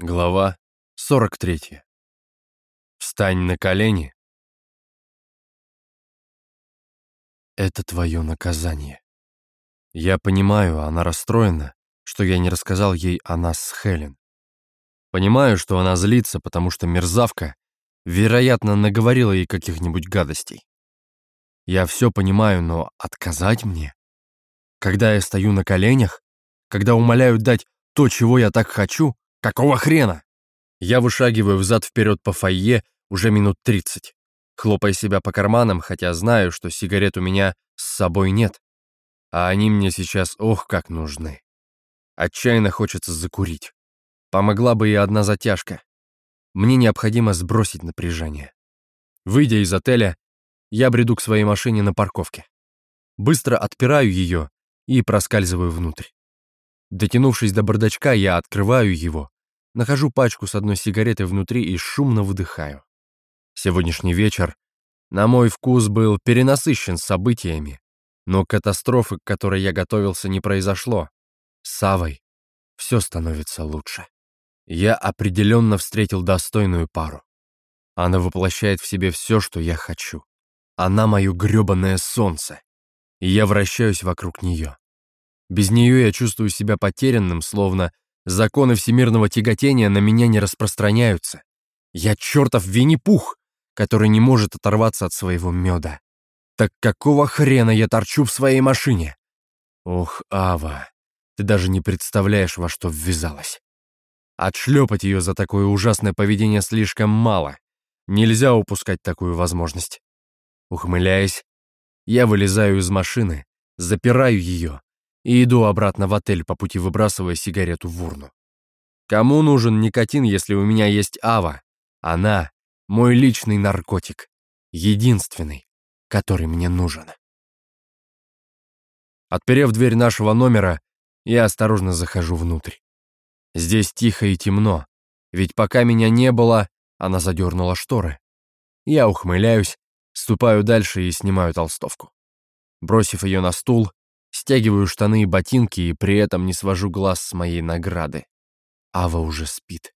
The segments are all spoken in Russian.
Глава 43. Встань на колени. Это твое наказание. Я понимаю, она расстроена, что я не рассказал ей о нас с Хелен. Понимаю, что она злится, потому что мерзавка, вероятно, наговорила ей каких-нибудь гадостей. Я все понимаю, но отказать мне? Когда я стою на коленях? Когда умоляют дать то, чего я так хочу? Какого хрена? Я вышагиваю взад-вперед по фойе уже минут тридцать, хлопая себя по карманам, хотя знаю, что сигарет у меня с собой нет. А они мне сейчас ох как нужны. Отчаянно хочется закурить. Помогла бы и одна затяжка. Мне необходимо сбросить напряжение. Выйдя из отеля, я бреду к своей машине на парковке. Быстро отпираю ее и проскальзываю внутрь. Дотянувшись до бардачка, я открываю его, нахожу пачку с одной сигаретой внутри и шумно выдыхаю. Сегодняшний вечер, на мой вкус, был перенасыщен событиями, но катастрофы, к которой я готовился, не произошло. С Савой все становится лучше. Я определенно встретил достойную пару. Она воплощает в себе все, что я хочу. Она мое грёбаное солнце, и я вращаюсь вокруг нее. Без нее я чувствую себя потерянным, словно законы всемирного тяготения на меня не распространяются. Я чертов Винни-Пух, который не может оторваться от своего меда. Так какого хрена я торчу в своей машине? Ох, Ава, ты даже не представляешь, во что ввязалась. Отшлепать ее за такое ужасное поведение слишком мало. Нельзя упускать такую возможность. Ухмыляясь, я вылезаю из машины, запираю ее и иду обратно в отель, по пути выбрасывая сигарету в урну. Кому нужен никотин, если у меня есть Ава? Она — мой личный наркотик. Единственный, который мне нужен. Отперев дверь нашего номера, я осторожно захожу внутрь. Здесь тихо и темно, ведь пока меня не было, она задернула шторы. Я ухмыляюсь, ступаю дальше и снимаю толстовку. Бросив ее на стул, Стягиваю штаны и ботинки и при этом не свожу глаз с моей награды. Ава уже спит.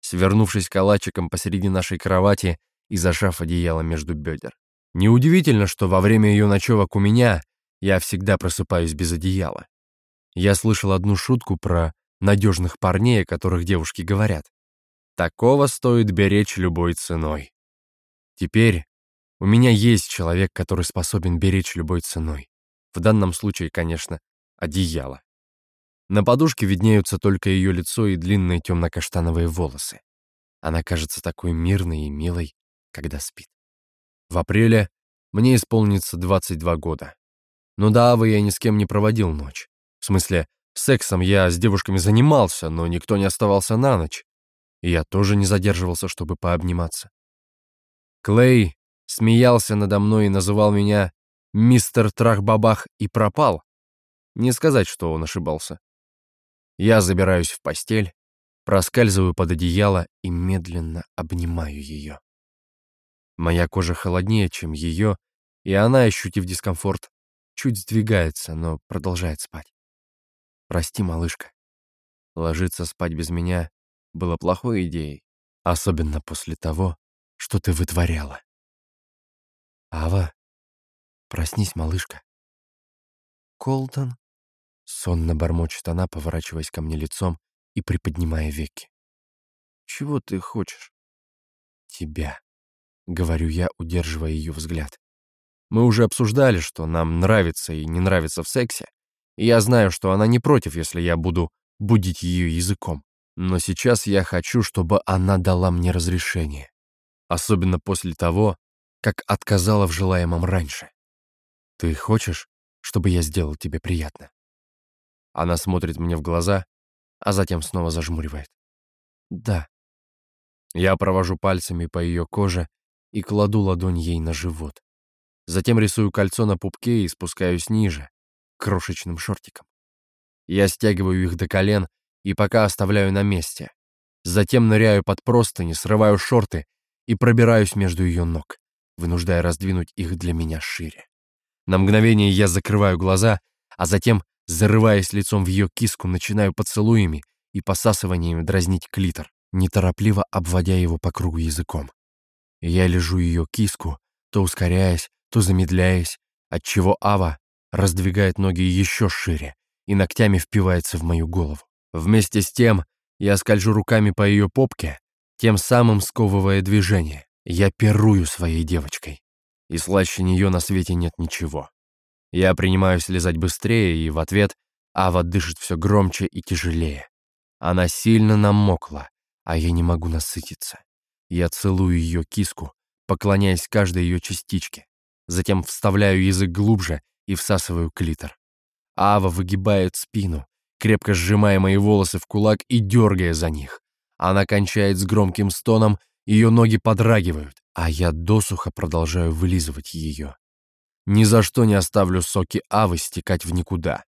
Свернувшись калачиком посреди нашей кровати и зажав одеяло между бедер. Неудивительно, что во время ее ночевок у меня я всегда просыпаюсь без одеяла. Я слышал одну шутку про надежных парней, о которых девушки говорят. Такого стоит беречь любой ценой. Теперь у меня есть человек, который способен беречь любой ценой. В данном случае, конечно, одеяло. На подушке виднеются только ее лицо и длинные темно-каштановые волосы. Она кажется такой мирной и милой, когда спит. В апреле мне исполнится 22 года. Но до Авы я ни с кем не проводил ночь. В смысле, сексом я с девушками занимался, но никто не оставался на ночь. И я тоже не задерживался, чтобы пообниматься. Клей смеялся надо мной и называл меня мистер Трахбабах и пропал. Не сказать, что он ошибался. Я забираюсь в постель, проскальзываю под одеяло и медленно обнимаю ее. Моя кожа холоднее, чем ее, и она, ощутив дискомфорт, чуть сдвигается, но продолжает спать. Прости, малышка. Ложиться спать без меня было плохой идеей, особенно после того, что ты вытворяла. Ава, Проснись, малышка. Колтон. Сонно бормочет она, поворачиваясь ко мне лицом и приподнимая веки. Чего ты хочешь? Тебя. Говорю я, удерживая ее взгляд. Мы уже обсуждали, что нам нравится и не нравится в сексе. И я знаю, что она не против, если я буду будить ее языком. Но сейчас я хочу, чтобы она дала мне разрешение. Особенно после того, как отказала в желаемом раньше. «Ты хочешь, чтобы я сделал тебе приятно?» Она смотрит мне в глаза, а затем снова зажмуривает. «Да». Я провожу пальцами по ее коже и кладу ладонь ей на живот. Затем рисую кольцо на пупке и спускаюсь ниже, крошечным шортикам. Я стягиваю их до колен и пока оставляю на месте. Затем ныряю под простыни, срываю шорты и пробираюсь между ее ног, вынуждая раздвинуть их для меня шире. На мгновение я закрываю глаза, а затем, зарываясь лицом в ее киску, начинаю поцелуями и посасыванием дразнить клитор, неторопливо обводя его по кругу языком. Я лежу ее киску, то ускоряясь, то замедляясь, отчего Ава раздвигает ноги еще шире и ногтями впивается в мою голову. Вместе с тем я скольжу руками по ее попке, тем самым сковывая движение. Я перую своей девочкой. И слаще нее на свете нет ничего. Я принимаюсь лизать быстрее, и в ответ Ава дышит все громче и тяжелее. Она сильно намокла, а я не могу насытиться. Я целую ее киску, поклоняясь каждой ее частичке. Затем вставляю язык глубже и всасываю клитор. Ава выгибает спину, крепко сжимая мои волосы в кулак и дергая за них. Она кончает с громким стоном, ее ноги подрагивают, а я досуха продолжаю вылизывать ее. Ни за что не оставлю соки Авы стекать в никуда.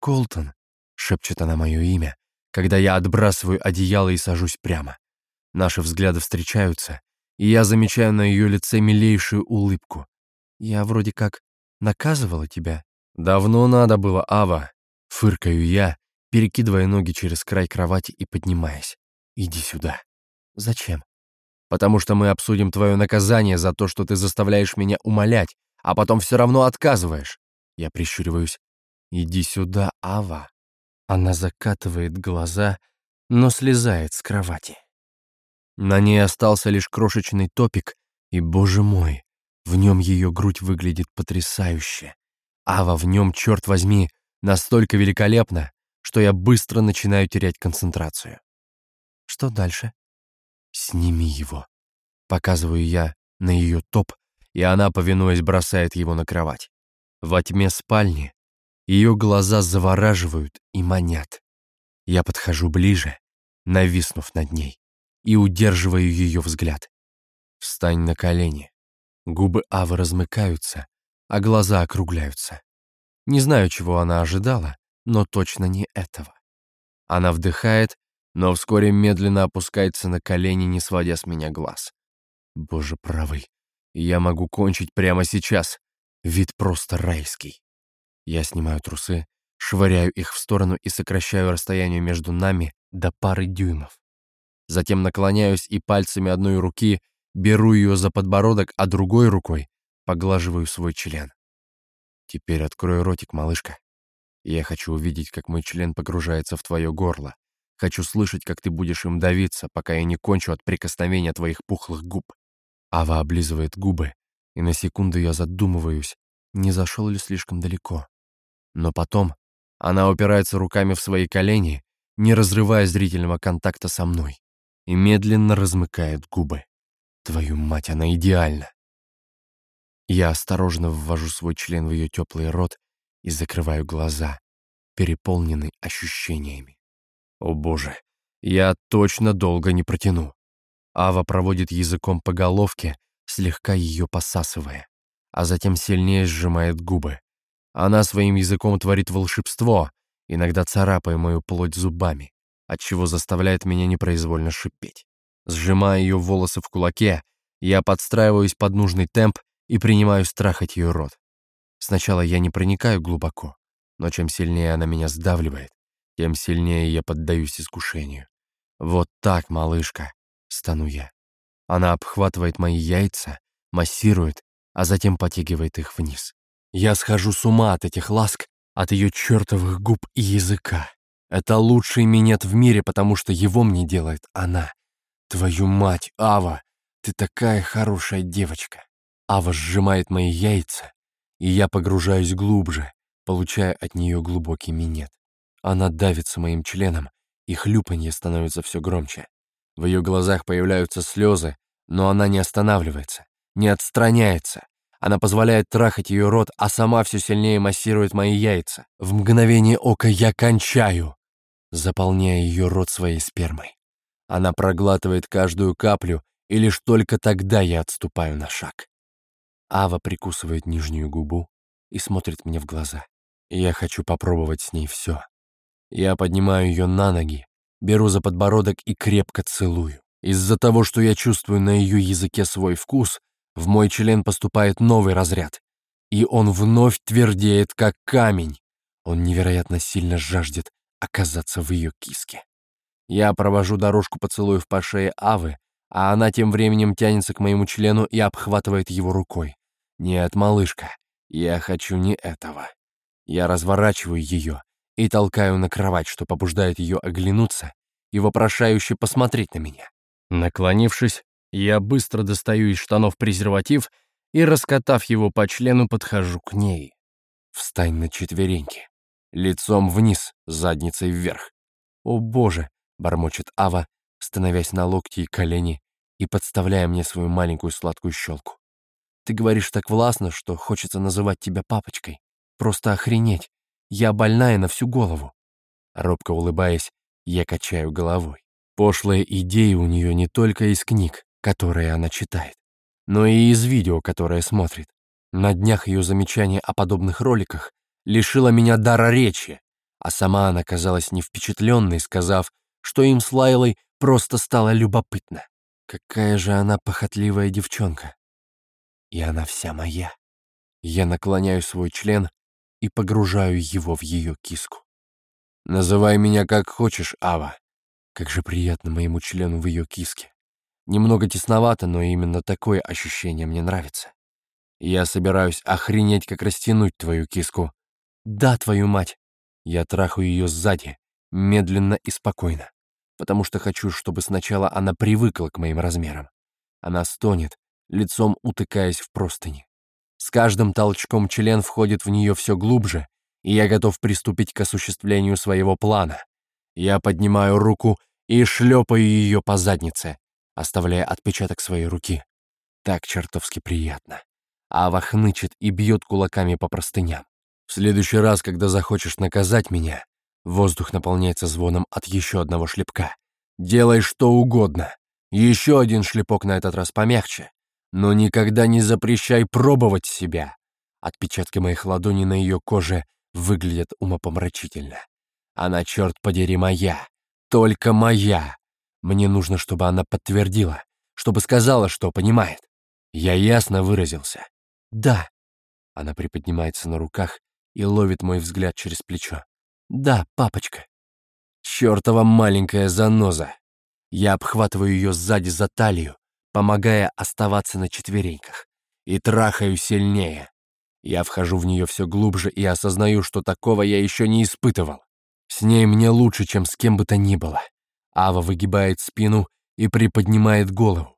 «Колтон», — шепчет она мое имя, когда я отбрасываю одеяло и сажусь прямо. Наши взгляды встречаются, и я замечаю на ее лице милейшую улыбку. Я вроде как наказывала тебя. Давно надо было, Ава. Фыркаю я, перекидывая ноги через край кровати и поднимаясь. Иди сюда. Зачем? Потому что мы обсудим твое наказание за то, что ты заставляешь меня умолять, а потом все равно отказываешь. Я прищуриваюсь. Иди сюда, Ава. Она закатывает глаза, но слезает с кровати. На ней остался лишь крошечный топик, и, боже мой, в нем ее грудь выглядит потрясающе. Ава в нем, черт возьми, настолько великолепна, что я быстро начинаю терять концентрацию. Что дальше? Сними его. Показываю я на ее топ, и она, повинуясь, бросает его на кровать. Во тьме спальни ее глаза завораживают и манят. Я подхожу ближе, нависнув над ней, и удерживаю ее взгляд. Встань на колени. Губы Авы размыкаются, а глаза округляются. Не знаю, чего она ожидала, но точно не этого. Она вдыхает, но вскоре медленно опускается на колени, не сводя с меня глаз. Боже правый, я могу кончить прямо сейчас. Вид просто райский. Я снимаю трусы, швыряю их в сторону и сокращаю расстояние между нами до пары дюймов. Затем наклоняюсь и пальцами одной руки беру ее за подбородок, а другой рукой поглаживаю свой член. Теперь открой ротик, малышка. Я хочу увидеть, как мой член погружается в твое горло. Хочу слышать, как ты будешь им давиться, пока я не кончу от прикосновения твоих пухлых губ. Ава облизывает губы, и на секунду я задумываюсь, не зашел ли слишком далеко. Но потом она упирается руками в свои колени, не разрывая зрительного контакта со мной, и медленно размыкает губы. Твою мать, она идеальна. Я осторожно ввожу свой член в ее теплый рот и закрываю глаза, переполненный ощущениями. О боже, я точно долго не протяну. Ава проводит языком по головке, слегка ее посасывая, а затем сильнее сжимает губы. Она своим языком творит волшебство, иногда царапая мою плоть зубами, отчего заставляет меня непроизвольно шипеть. Сжимая ее волосы в кулаке, я подстраиваюсь под нужный темп и принимаю страхать ее рот. Сначала я не проникаю глубоко, но чем сильнее она меня сдавливает, тем сильнее я поддаюсь искушению. «Вот так, малышка!» — стану я. Она обхватывает мои яйца, массирует, а затем потягивает их вниз. Я схожу с ума от этих ласк, от ее чертовых губ и языка. Это лучший минет в мире, потому что его мне делает она. Твою мать, Ава, ты такая хорошая девочка. Ава сжимает мои яйца, и я погружаюсь глубже, получая от нее глубокий минет. Она давится моим членом, и хлюпанье становится все громче. В ее глазах появляются слезы, но она не останавливается, не отстраняется. Она позволяет трахать ее рот, а сама все сильнее массирует мои яйца. В мгновение ока я кончаю, заполняя ее рот своей спермой. Она проглатывает каждую каплю, и лишь только тогда я отступаю на шаг. Ава прикусывает нижнюю губу и смотрит мне в глаза. Я хочу попробовать с ней все. Я поднимаю ее на ноги, беру за подбородок и крепко целую. Из-за того, что я чувствую на ее языке свой вкус, в мой член поступает новый разряд. И он вновь твердеет, как камень. Он невероятно сильно жаждет оказаться в ее киске. Я провожу дорожку поцелуев по шее Авы, а она тем временем тянется к моему члену и обхватывает его рукой. «Нет, малышка, я хочу не этого». Я разворачиваю ее и толкаю на кровать, что побуждает ее оглянуться и вопрошающе посмотреть на меня. Наклонившись, я быстро достаю из штанов презерватив и, раскатав его по члену, подхожу к ней. Встань на четвереньки. Лицом вниз, задницей вверх. «О боже!» — бормочет Ава, становясь на локти и колени и подставляя мне свою маленькую сладкую щелку. «Ты говоришь так властно, что хочется называть тебя папочкой. Просто охренеть. Я больная на всю голову». Робко улыбаясь, я качаю головой. Пошлые идеи у нее не только из книг, которые она читает, но и из видео, которое смотрит. На днях ее замечание о подобных роликах лишило меня дара речи, а сама она казалась не впечатленной, сказав, что им с Лайлой просто стало любопытно. Какая же она похотливая девчонка. И она вся моя. Я наклоняю свой член и погружаю его в ее киску. Называй меня как хочешь, Ава. Как же приятно моему члену в ее киске. Немного тесновато, но именно такое ощущение мне нравится. Я собираюсь охренеть, как растянуть твою киску. Да, твою мать. Я трахаю ее сзади, медленно и спокойно, потому что хочу, чтобы сначала она привыкла к моим размерам. Она стонет, лицом утыкаясь в простыни. С каждым толчком член входит в нее все глубже, и я готов приступить к осуществлению своего плана. Я поднимаю руку и шлепаю ее по заднице, оставляя отпечаток своей руки. Так чертовски приятно. Ава хнычет и бьет кулаками по простыням. В следующий раз, когда захочешь наказать меня, воздух наполняется звоном от еще одного шлепка. Делай что угодно. Еще один шлепок на этот раз помягче. Но никогда не запрещай пробовать себя. Отпечатки моих ладоней на ее коже выглядят умопомрачительно. Она, черт подери, моя. Только моя. Мне нужно, чтобы она подтвердила, чтобы сказала, что понимает. Я ясно выразился. Да. Она приподнимается на руках и ловит мой взгляд через плечо. «Да, папочка». Чёртова маленькая заноза. Я обхватываю ее сзади за талию, помогая оставаться на четвереньках, и трахаю сильнее. Я вхожу в нее все глубже и осознаю, что такого я еще не испытывал. С ней мне лучше, чем с кем бы то ни было. Ава выгибает спину и приподнимает голову.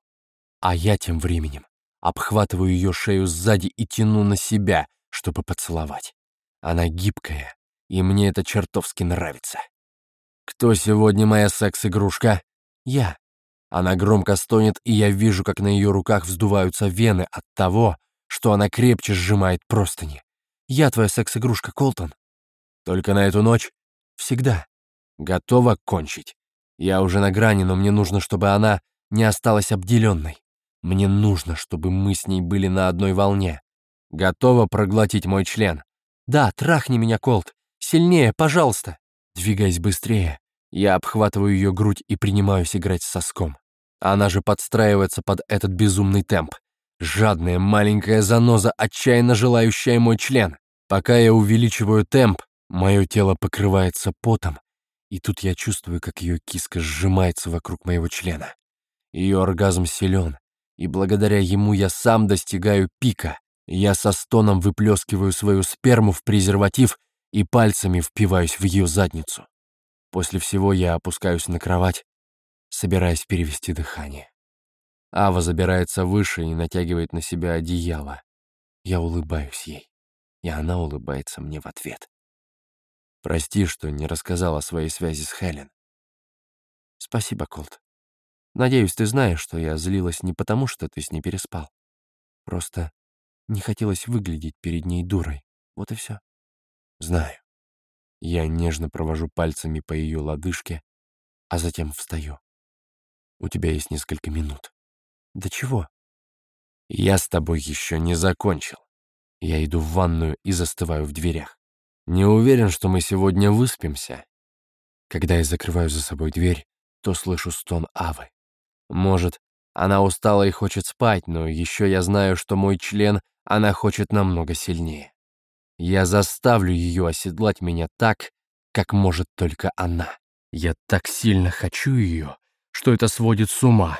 А я тем временем обхватываю ее шею сзади и тяну на себя, чтобы поцеловать. Она гибкая, и мне это чертовски нравится. Кто сегодня моя секс-игрушка? Я. Она громко стонет, и я вижу, как на ее руках вздуваются вены от того, что она крепче сжимает простыни. Я твоя секс-игрушка, Колтон. Только на эту ночь? Всегда. Готова кончить. Я уже на грани, но мне нужно, чтобы она не осталась обделенной. Мне нужно, чтобы мы с ней были на одной волне. Готова проглотить мой член. «Да, трахни меня, Колт! Сильнее, пожалуйста!» Двигаясь быстрее, я обхватываю ее грудь и принимаюсь играть с соском. Она же подстраивается под этот безумный темп. Жадная маленькая заноза, отчаянно желающая мой член. Пока я увеличиваю темп, мое тело покрывается потом, и тут я чувствую, как ее киска сжимается вокруг моего члена. Ее оргазм силен, и благодаря ему я сам достигаю пика. Я со стоном выплескиваю свою сперму в презерватив и пальцами впиваюсь в ее задницу. После всего я опускаюсь на кровать, собираясь перевести дыхание. Ава забирается выше и натягивает на себя одеяло. Я улыбаюсь ей, и она улыбается мне в ответ. Прости, что не рассказал о своей связи с Хелен. Спасибо, Колт. Надеюсь, ты знаешь, что я злилась не потому, что ты с ней переспал. Просто не хотелось выглядеть перед ней дурой. Вот и все. Знаю. Я нежно провожу пальцами по ее лодыжке, а затем встаю. У тебя есть несколько минут. До чего? Я с тобой еще не закончил. Я иду в ванную и застываю в дверях. Не уверен, что мы сегодня выспимся. Когда я закрываю за собой дверь, то слышу стон Авы. Может, она устала и хочет спать, но еще я знаю, что мой член она хочет намного сильнее. Я заставлю ее оседлать меня так, как может только она. Я так сильно хочу ее, что это сводит с ума.